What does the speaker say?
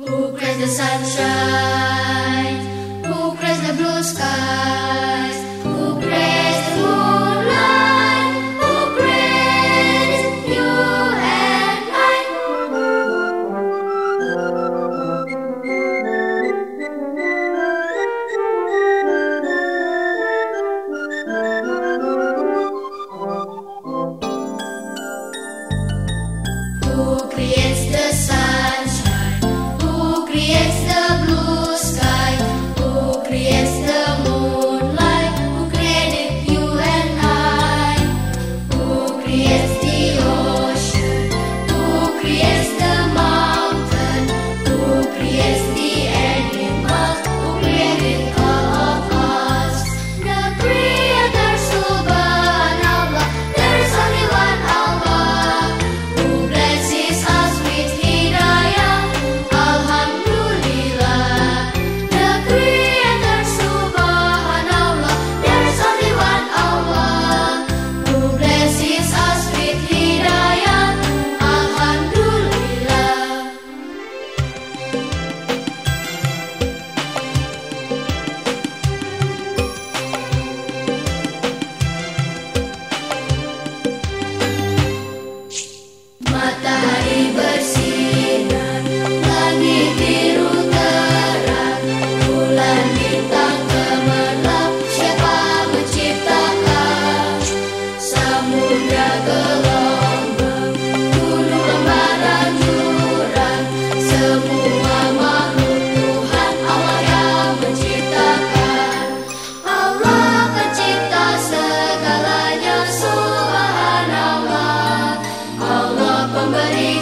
Who creates the sunshine? Who creates the blue sky? somebody